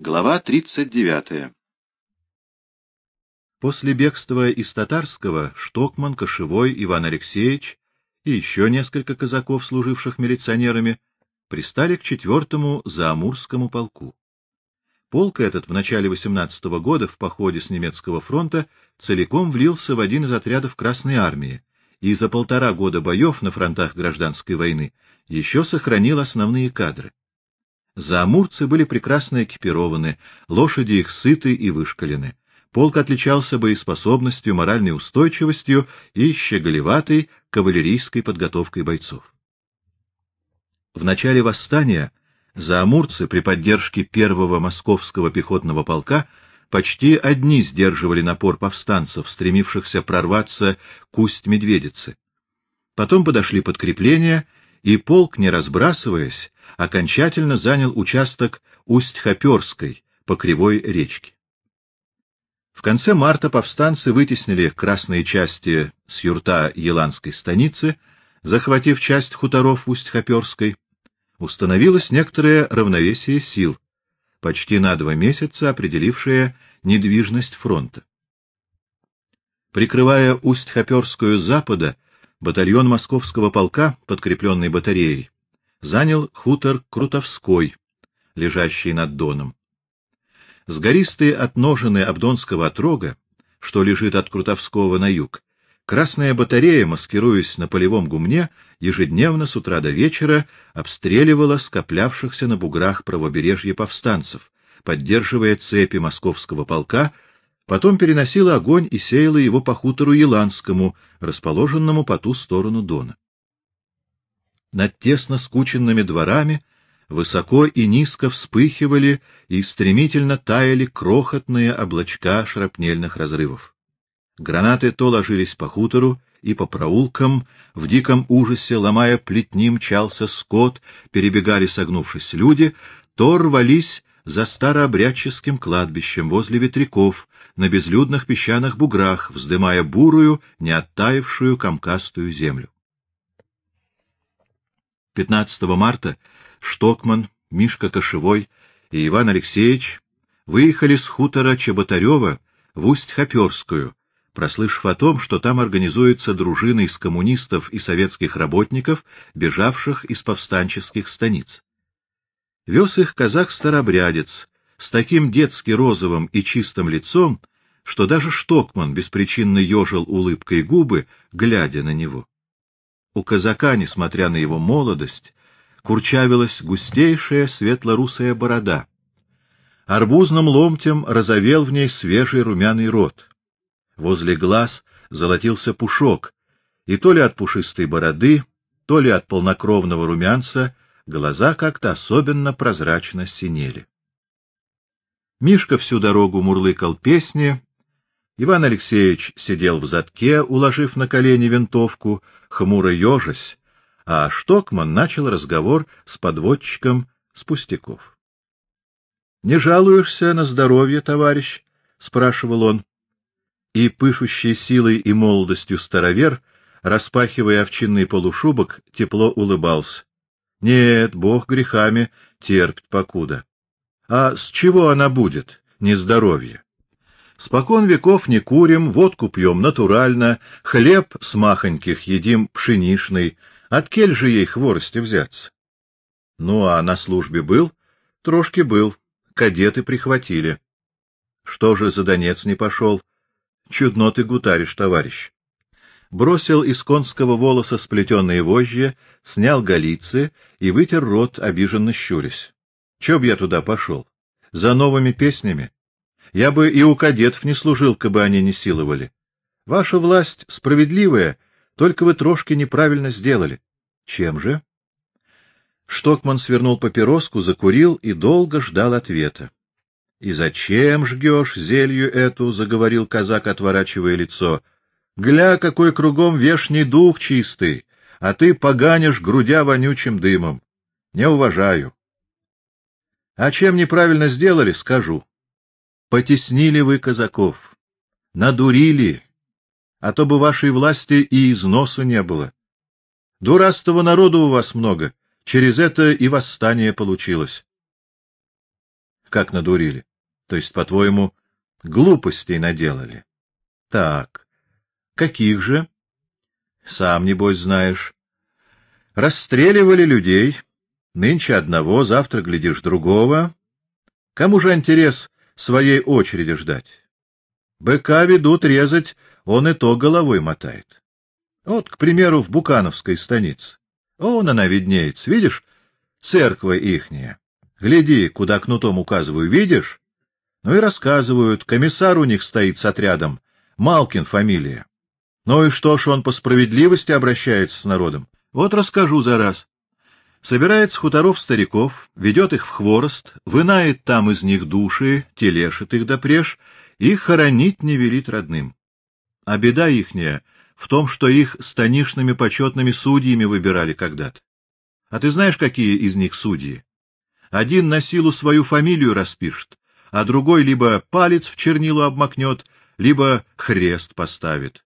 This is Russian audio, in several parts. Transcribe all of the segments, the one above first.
Глава 39. После бегства из Татарского Штокман, Кошевой, Иван Алексеевич и еще несколько казаков, служивших милиционерами, пристали к четвертому Заамурскому полку. Полк этот в начале 18 -го года в походе с немецкого фронта целиком влился в один из отрядов Красной армии и за полтора года боев на фронтах гражданской войны еще сохранил основные кадры. Заамурцы были прекрасно экипированы, лошади их сыты и вышкалены. Полк отличался боеспособностью, моральной устойчивостью и щеголеватой кавалерийской подготовкой бойцов. В начале восстания заамурцы при поддержке первого московского пехотного полка почти одни сдерживали напор повстанцев, стремившихся прорваться к Усть-Медведице. Потом подошли подкрепления, и полк, не разбрасываясь, окончательно занял участок Усть-Хоперской по кривой речке. В конце марта повстанцы вытеснили красные части с юрта Еланской станицы, захватив часть хуторов Усть-Хоперской. Установилось некоторое равновесие сил, почти на два месяца определившее недвижность фронта. Прикрывая Усть-Хоперскую с запада, батальон московского полка, подкрепленный батареей, занял хутор Крутовской, лежащий над Доном. С гористой отножины Абдонского отрога, что лежит от Крутовского на юг, Красная батарея, маскируясь на полевом гумне, ежедневно с утра до вечера обстреливала скоплявшихся на буграх правобережья повстанцев, поддерживая цепи московского полка, потом переносила огонь и сеяла его по хутору Еланскому, расположенному по ту сторону Дона. Над тесно скученными дворами высоко и низко вспыхивали и стремительно таяли крохотные облачка шрапнельных разрывов. Гранаты то ложились по хутору и по проулкам, в диком ужасе, ломая плетни, мчался скот, перебегали согнувшись люди, то рвались за старообрядческим кладбищем возле ветряков, на безлюдных песчаных буграх, вздымая бурую, не оттаившую комкастую землю. 15 марта Штокман, Мишка Кошевой и Иван Алексеевич выехали с хутора Чеботарева в Усть-Хоперскую, прослышав о том, что там организуется дружина из коммунистов и советских работников, бежавших из повстанческих станиц. Вез их казак-старобрядец с таким детски розовым и чистым лицом, что даже Штокман беспричинно ежил улыбкой губы, глядя на него. У казака, несмотря на его молодость, курчавилась густейшая светло-русая борода. Арбузным ломтем разовел в ней свежий румяный рот. Возле глаз золотился пушок, и то ли от пушистой бороды, то ли от полнокровного румянца глаза как-то особенно прозрачно синели. Мишка всю дорогу мурлыкал песни, Иван Алексеевич сидел в задке, уложив на колени винтовку, хмуро ежась, а Штокман начал разговор с подводчиком с пустяков. — Не жалуешься на здоровье, товарищ? — спрашивал он. И пышущий силой и молодостью старовер, распахивая овчинный полушубок, тепло улыбался. — Нет, бог грехами терпит покуда. А с чего она будет, нездоровье? Спокон веков не курим, водку пьем натурально, хлеб с махоньких едим пшеничный. От кель же ей хворости взяться? Ну, а на службе был? Трошки был. Кадеты прихватили. Что же за Донец не пошел? Чудно ты гутаришь, товарищ. Бросил из конского волоса сплетенные вожжи, снял галицы и вытер рот, обиженно щурясь. Че б я туда пошел? За новыми песнями? Я бы и у кадетов не служил, бы они не силовали. Ваша власть справедливая, только вы трошки неправильно сделали. Чем же? Штокман свернул папироску, закурил и долго ждал ответа. И зачем жгешь зелью эту, заговорил казак, отворачивая лицо. Гля, какой кругом вешний дух чистый, а ты поганишь грудя вонючим дымом. Не уважаю. А чем неправильно сделали, скажу. Потеснили вы казаков, надурили, а то бы вашей власти и износу не было. Дурастого народу у вас много, через это и восстание получилось. как надурили? То есть, по-твоему, глупостей наделали? Так. Каких же? Сам, небось, знаешь. Расстреливали людей. Нынче одного, завтра, глядишь, другого. Кому же интерес своей очереди ждать? Быка ведут резать, он и то головой мотает. Вот, к примеру, в Букановской станице. Он она виднеется, видишь? Церковь ихняя. Гляди, куда кнутом указываю, видишь? Ну и рассказывают, комиссар у них стоит с отрядом, Малкин фамилия. Ну и что ж он по справедливости обращается с народом? Вот расскажу за раз. Собирает с хуторов стариков, ведет их в хворост, вынает там из них души, телешит их допреж и хоронить не велит родным. А беда ихняя в том, что их станишными почетными судьями выбирали когда-то. А ты знаешь, какие из них судьи? Один на силу свою фамилию распишет, а другой либо палец в чернилу обмакнет, либо хрест поставит.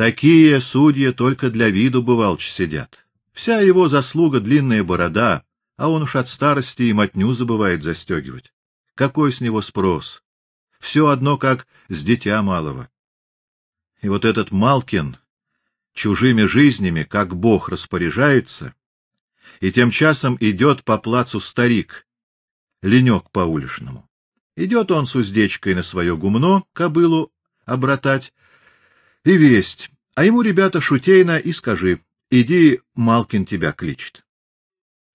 Такие судьи только для виду бывалч сидят. Вся его заслуга длинная борода, а он уж от старости и мотню забывает застегивать. Какой с него спрос? Все одно как с дитя малого. И вот этот Малкин чужими жизнями, как Бог распоряжается, и тем часом идет по плацу старик, ленек по уличному. Идет он с уздечкой на свое гумно, кобылу обратать, и весть, а ему ребята шутейно и скажи: "Иди, Малкин тебя кличет".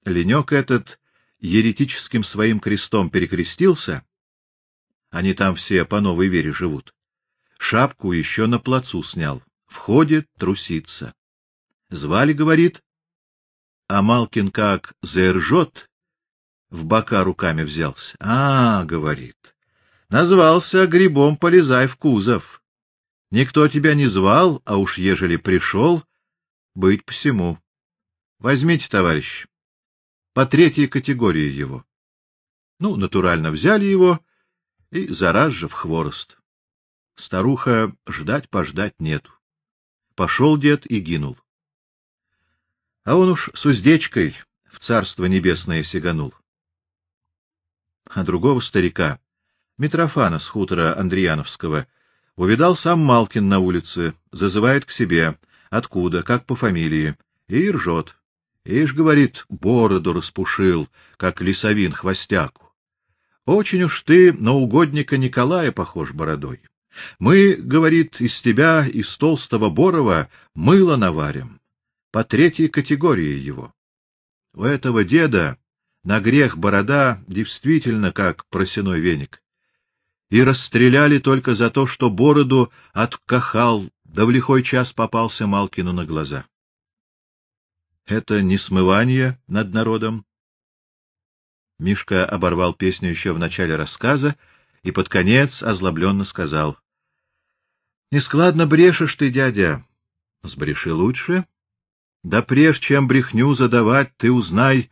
Ленек этот еретическим своим крестом перекрестился. Они там все по новой вере живут. Шапку еще на плацу снял. Входит, трусится. Звали, говорит, а Малкин как заержет, в бока руками взялся. А, говорит. Назвался грибом полезай в кузов. Никто тебя не звал, а уж ежели пришел, быть всему. Возьмите, товарищ, по третьей категории его. Ну, натурально взяли его и зараз же в хворост. Старуха ждать пождать нету. Пошел дед и гинул. А он уж с уздечкой в царство небесное сиганул. А другого старика, Митрофана с хутора Андреяновского, увидал сам Малкин на улице, зазывает к себе, откуда, как по фамилии, и ржет. Ишь, говорит, бороду распушил, как лесовин хвостяку. Очень уж ты на угодника Николая похож бородой. Мы, говорит, из тебя, из толстого Борова, мыло наварим, по третьей категории его. У этого деда на грех борода действительно как просеной веник. И расстреляли только за то, что бороду откахал, да в лихой час попался Малкину на глаза. Это не смывание над народом. Мишка оборвал песню еще в начале рассказа и под конец озлобленно сказал: Нескладно брешешь ты, дядя. Сбреши лучше. Да прежде чем брехню задавать, ты узнай,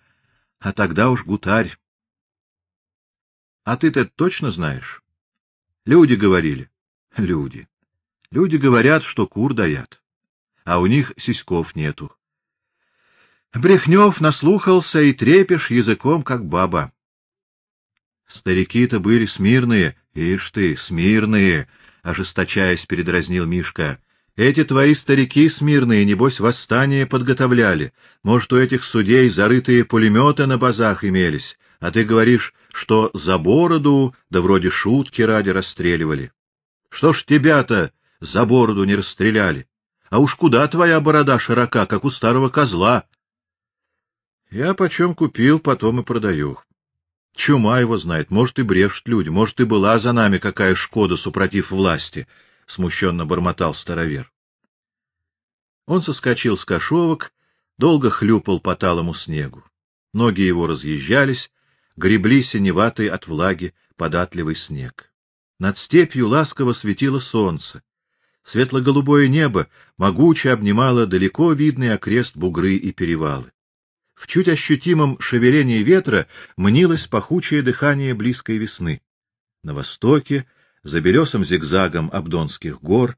а тогда уж гутарь. А ты-то точно знаешь? Люди говорили. Люди. Люди говорят, что кур даят, а у них сиськов нету. Брехнев наслухался и трепешь языком, как баба. Старики-то были смирные, ишь ты, смирные, ожесточаясь, передразнил Мишка. Эти твои старики смирные, небось, восстание подготовляли. Может, у этих судей зарытые пулеметы на базах имелись, а ты говоришь, что за бороду, да вроде шутки ради расстреливали. Что ж тебя-то за бороду не расстреляли? А уж куда твоя борода широка, как у старого козла? Я почем купил, потом и продаю. Чума его знает, может, и брешут люди, может, и была за нами какая шкода супротив власти, — смущенно бормотал старовер. Он соскочил с кошовок, долго хлюпал по талому снегу. Ноги его разъезжались, гребли синеватый от влаги податливый снег. Над степью ласково светило солнце. Светло-голубое небо могуче обнимало далеко видный окрест бугры и перевалы. В чуть ощутимом шевелении ветра мнилось пахучее дыхание близкой весны. На востоке, за белесым зигзагом Абдонских гор,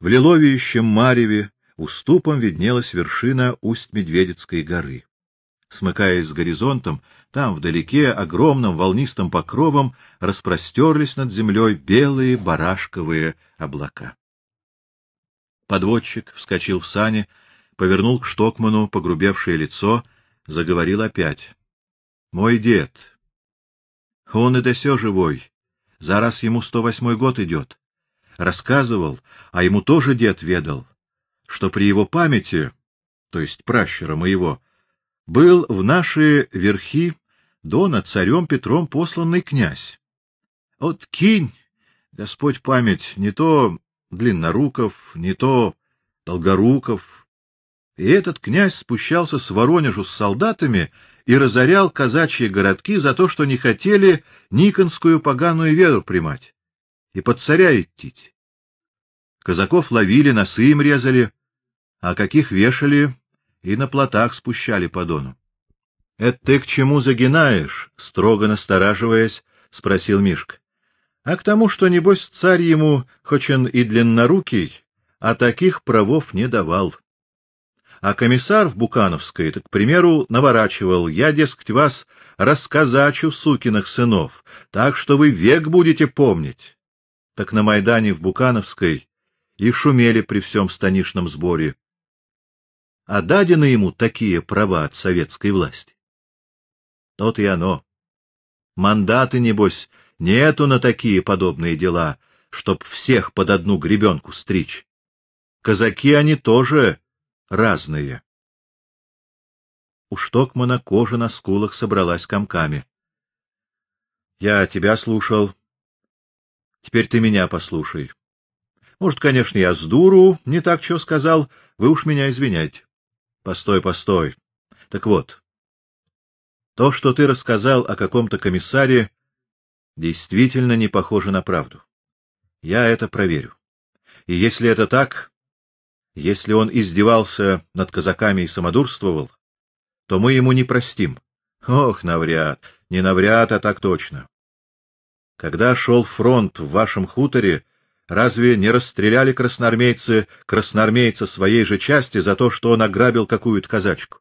в лиловеющем мареве уступом виднелась вершина Усть-Медведицкой горы. Смыкаясь с горизонтом, там вдалеке огромным волнистым покровом распростерлись над землей белые барашковые облака. Подводчик вскочил в сани, повернул к Штокману погрубевшее лицо, заговорил опять. — Мой дед. Он и до сё живой. Зараз ему сто восьмой год идет. Рассказывал, а ему тоже дед ведал, что при его памяти, то есть пращура моего, был в наши верхи дона царем Петром посланный князь. Вот кинь, Господь память, не то Длинноруков, не то Долгоруков. И этот князь спущался с Воронежу с солдатами и разорял казачьи городки за то, что не хотели никонскую поганую веру примать и под царя идти. Казаков ловили, носы им резали, а каких вешали и на плотах спущали по дону. — Это ты к чему загинаешь? — строго настораживаясь, спросил Мишка. — А к тому, что, небось, царь ему, хоть он и длиннорукий, а таких правов не давал. А комиссар в Букановской, так, к примеру, наворачивал, я, дескать, вас рассказачу, сукиных сынов, так что вы век будете помнить. Так на Майдане в Букановской и шумели при всем станишном сборе. А дадены ему такие права от советской власти. Тот и оно. Мандаты, небось, нету на такие подобные дела, чтоб всех под одну гребенку стричь. Казаки они тоже разные. У Штокмана кожа на скулах собралась комками. Я тебя слушал. Теперь ты меня послушай. Может, конечно, я с дуру не так что сказал, вы уж меня извиняйте. Постой, постой. Так вот, то, что ты рассказал о каком-то комиссаре, действительно не похоже на правду. Я это проверю. И если это так, если он издевался над казаками и самодурствовал, то мы ему не простим. Ох, навряд, не навряд, а так точно. Когда шел фронт в вашем хуторе, разве не расстреляли красноармейцы красноармейца своей же части за то, что он ограбил какую-то казачку?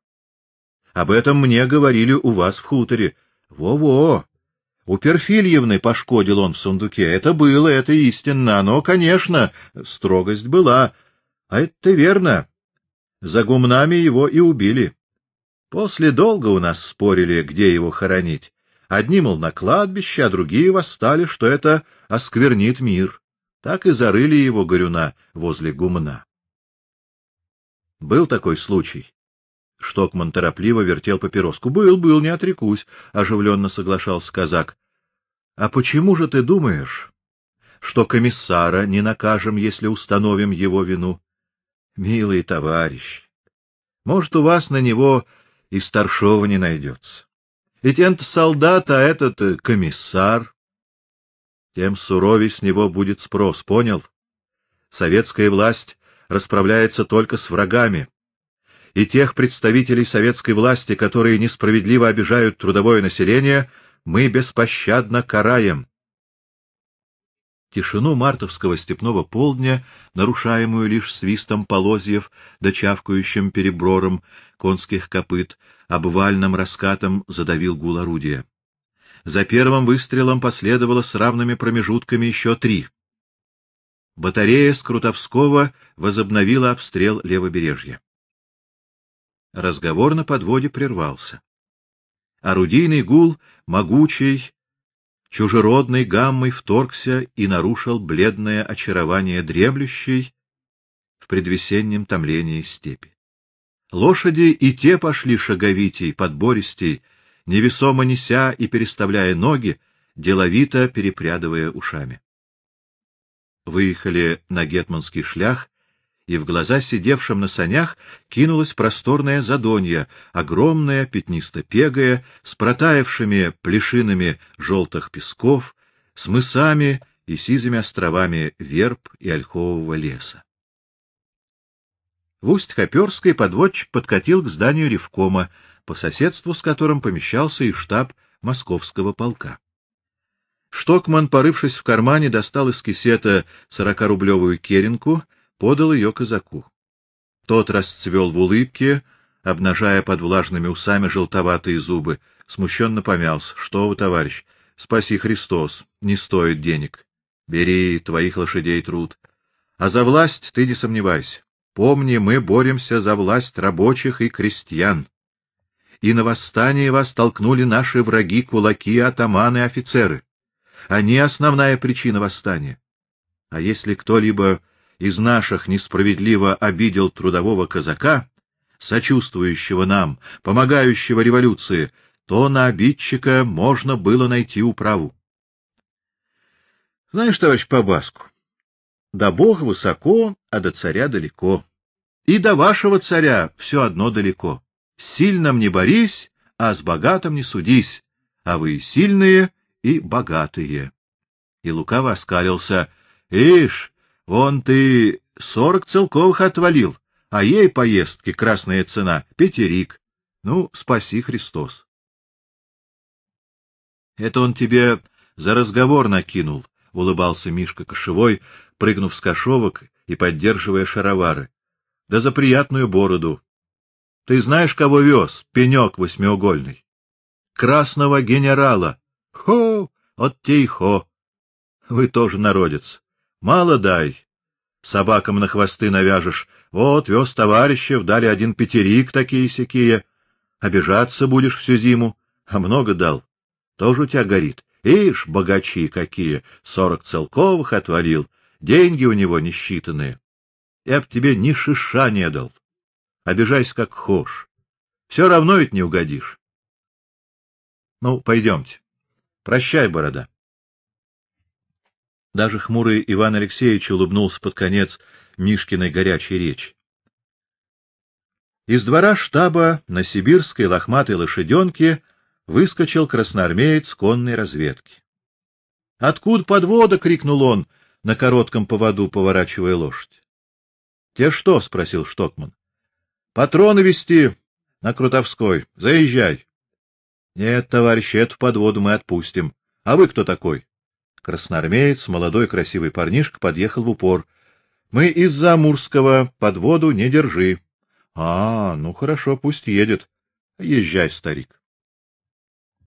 Об этом мне говорили у вас в хуторе. Во-во. У Перфильевны пошкодил он в сундуке. Это было, это истинно. Но, конечно, строгость была. А это верно. За гумнами его и убили. После долго у нас спорили, где его хоронить. Одни, мол, на кладбище, а другие восстали, что это осквернит мир. Так и зарыли его горюна возле гумна. Был такой случай. Штокман торопливо вертел папироску. Был, был, не отрекусь, оживленно соглашался казак. А почему же ты думаешь, что комиссара не накажем, если установим его вину? Милый товарищ, может, у вас на него и старшего не найдется. Ведь это солдат, а этот э, комиссар. Тем суровей с него будет спрос, понял? Советская власть расправляется только с врагами. И тех представителей советской власти, которые несправедливо обижают трудовое население, мы беспощадно караем. Тишину мартовского степного полдня, нарушаемую лишь свистом полозьев да чавкающим переброром конских копыт, обвальным раскатом задавил гул орудия. За первым выстрелом последовало с равными промежутками еще три. Батарея Скрутовского возобновила обстрел левобережья. Разговор на подводе прервался. Орудийный гул, могучий, чужеродной гаммой вторгся и нарушил бледное очарование дремлющей в предвесеннем томлении степи. Лошади и те пошли шаговитей, подбористей, невесомо неся и переставляя ноги, деловито перепрядывая ушами. Выехали на гетманский шлях, и в глаза сидевшим на санях кинулась просторная задонья, огромная, пятнисто-пегая, с протаявшими плешинами желтых песков, с мысами и сизыми островами верб и ольхового леса. В Усть-Хоперской подводчик подкатил к зданию ревкома, по соседству с которым помещался и штаб московского полка. Штокман, порывшись в кармане, достал из кисета сорокарублевую керенку — подал ее казаку. Тот расцвел в улыбке, обнажая под влажными усами желтоватые зубы, смущенно помялся. — Что вы, товарищ? Спаси Христос, не стоит денег. Бери твоих лошадей труд. А за власть ты не сомневайся. Помни, мы боремся за власть рабочих и крестьян. И на восстание вас толкнули наши враги, кулаки, атаманы, офицеры. Они основная причина восстания. А если кто-либо из наших несправедливо обидел трудового казака, сочувствующего нам, помогающего революции, то на обидчика можно было найти управу. Знаешь, товарищ Побаску, до Бога высоко, а до царя далеко. И до вашего царя все одно далеко. С сильным не борись, а с богатым не судись, а вы сильные и богатые. И лукаво оскалился. Ишь, вон ты сорок целковых отвалил, а ей поездки красная цена — пятерик. Ну, спаси Христос. Это он тебе за разговор накинул, — улыбался Мишка Кошевой, прыгнув с кошовок и поддерживая шаровары. — Да за приятную бороду. Ты знаешь, кого вез, пенек восьмиугольный? Красного генерала. Хо! От тихо. Вы тоже народец. Мало дай. Собакам на хвосты навяжешь. Вот, вез товарищев, дали один пятерик такие-сякие. Обижаться будешь всю зиму, а много дал. Тоже у тебя горит. Ишь, богачи какие! Сорок целковых отвалил. Деньги у него несчитанные. Я б тебе ни шиша не дал. Обижайся как хошь. Все равно ведь не угодишь. Ну, пойдемте. Прощай, борода. Даже хмурый Иван Алексеевич улыбнулся под конец Мишкиной горячей речи. Из двора штаба на сибирской лохматой лошаденке выскочил красноармеец конной разведки. Откуда подвода, крикнул он на коротком поводу, поворачивая лошадь. Те что? спросил Штокман. Патроны вести на Крутовской. Заезжай. Нет, товарищ, эту подводу мы отпустим. А вы кто такой? Красноармеец, молодой красивый парнишка, подъехал в упор. Мы из-за Амурского, подводу не держи. А, ну хорошо, пусть едет. Езжай, старик.